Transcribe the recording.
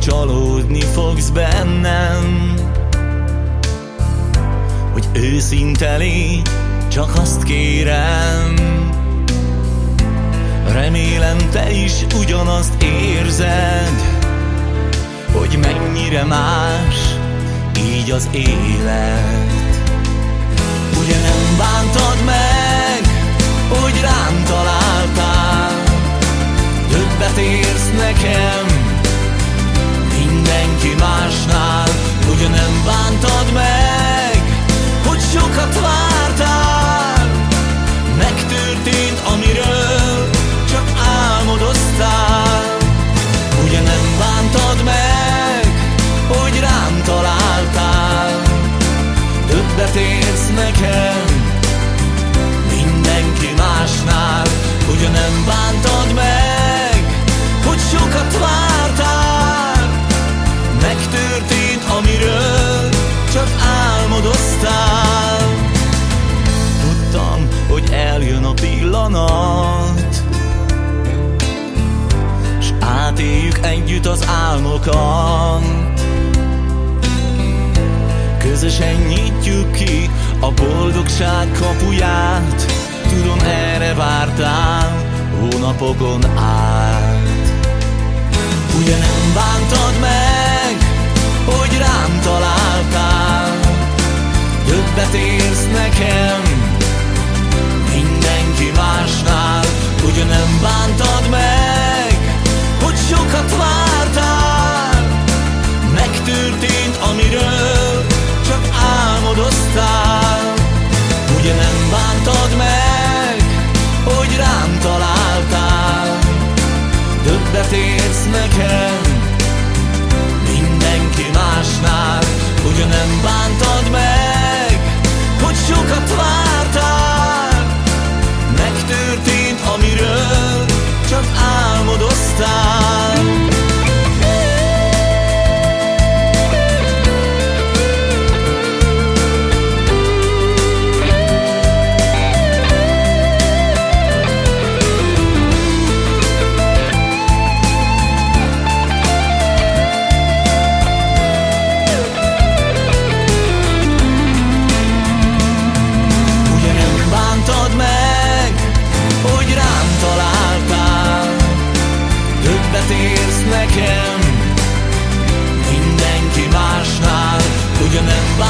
Tudni fogsz bennem. Hogy őszinte légy, csak azt kérem. Remélem te is ugyanazt érzed Hogy mennyire más így az élet. Ugye nem bántad meg, hogy rám pillanat. S átéljük együtt az álmokat. Közösen nyitjuk ki a boldogság kapuját. Tudom erre vártál hónapokon át. Ugye nem bántad meg, hogy rám találtál. Többet érsz nekem, Bugün hep